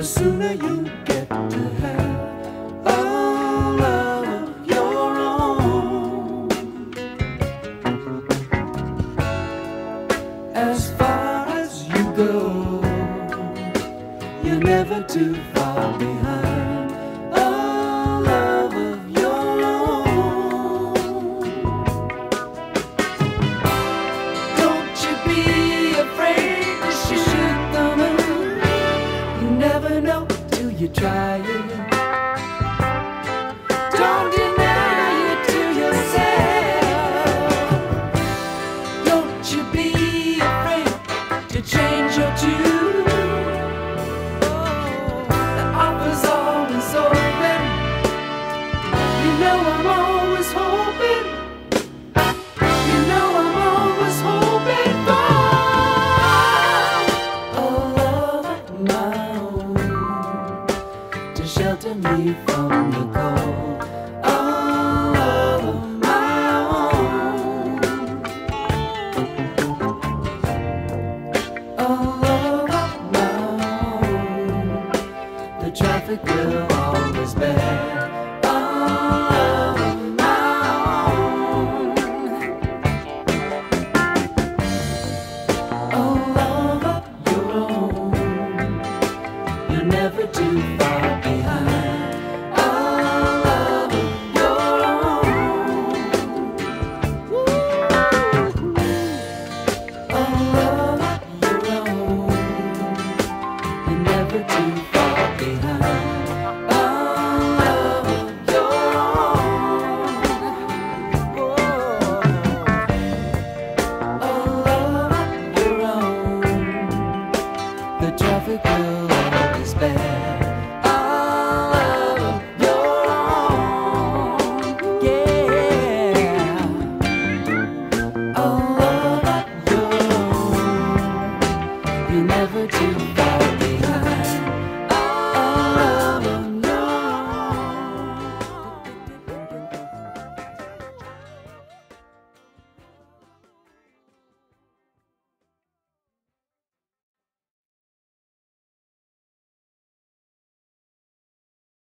the sooner you get to have all of your own. As far as you go, you're never too far behind. Never know till you try it. Don't me from the cold. Of my own. Of my own. The traffic will always bear. you never do.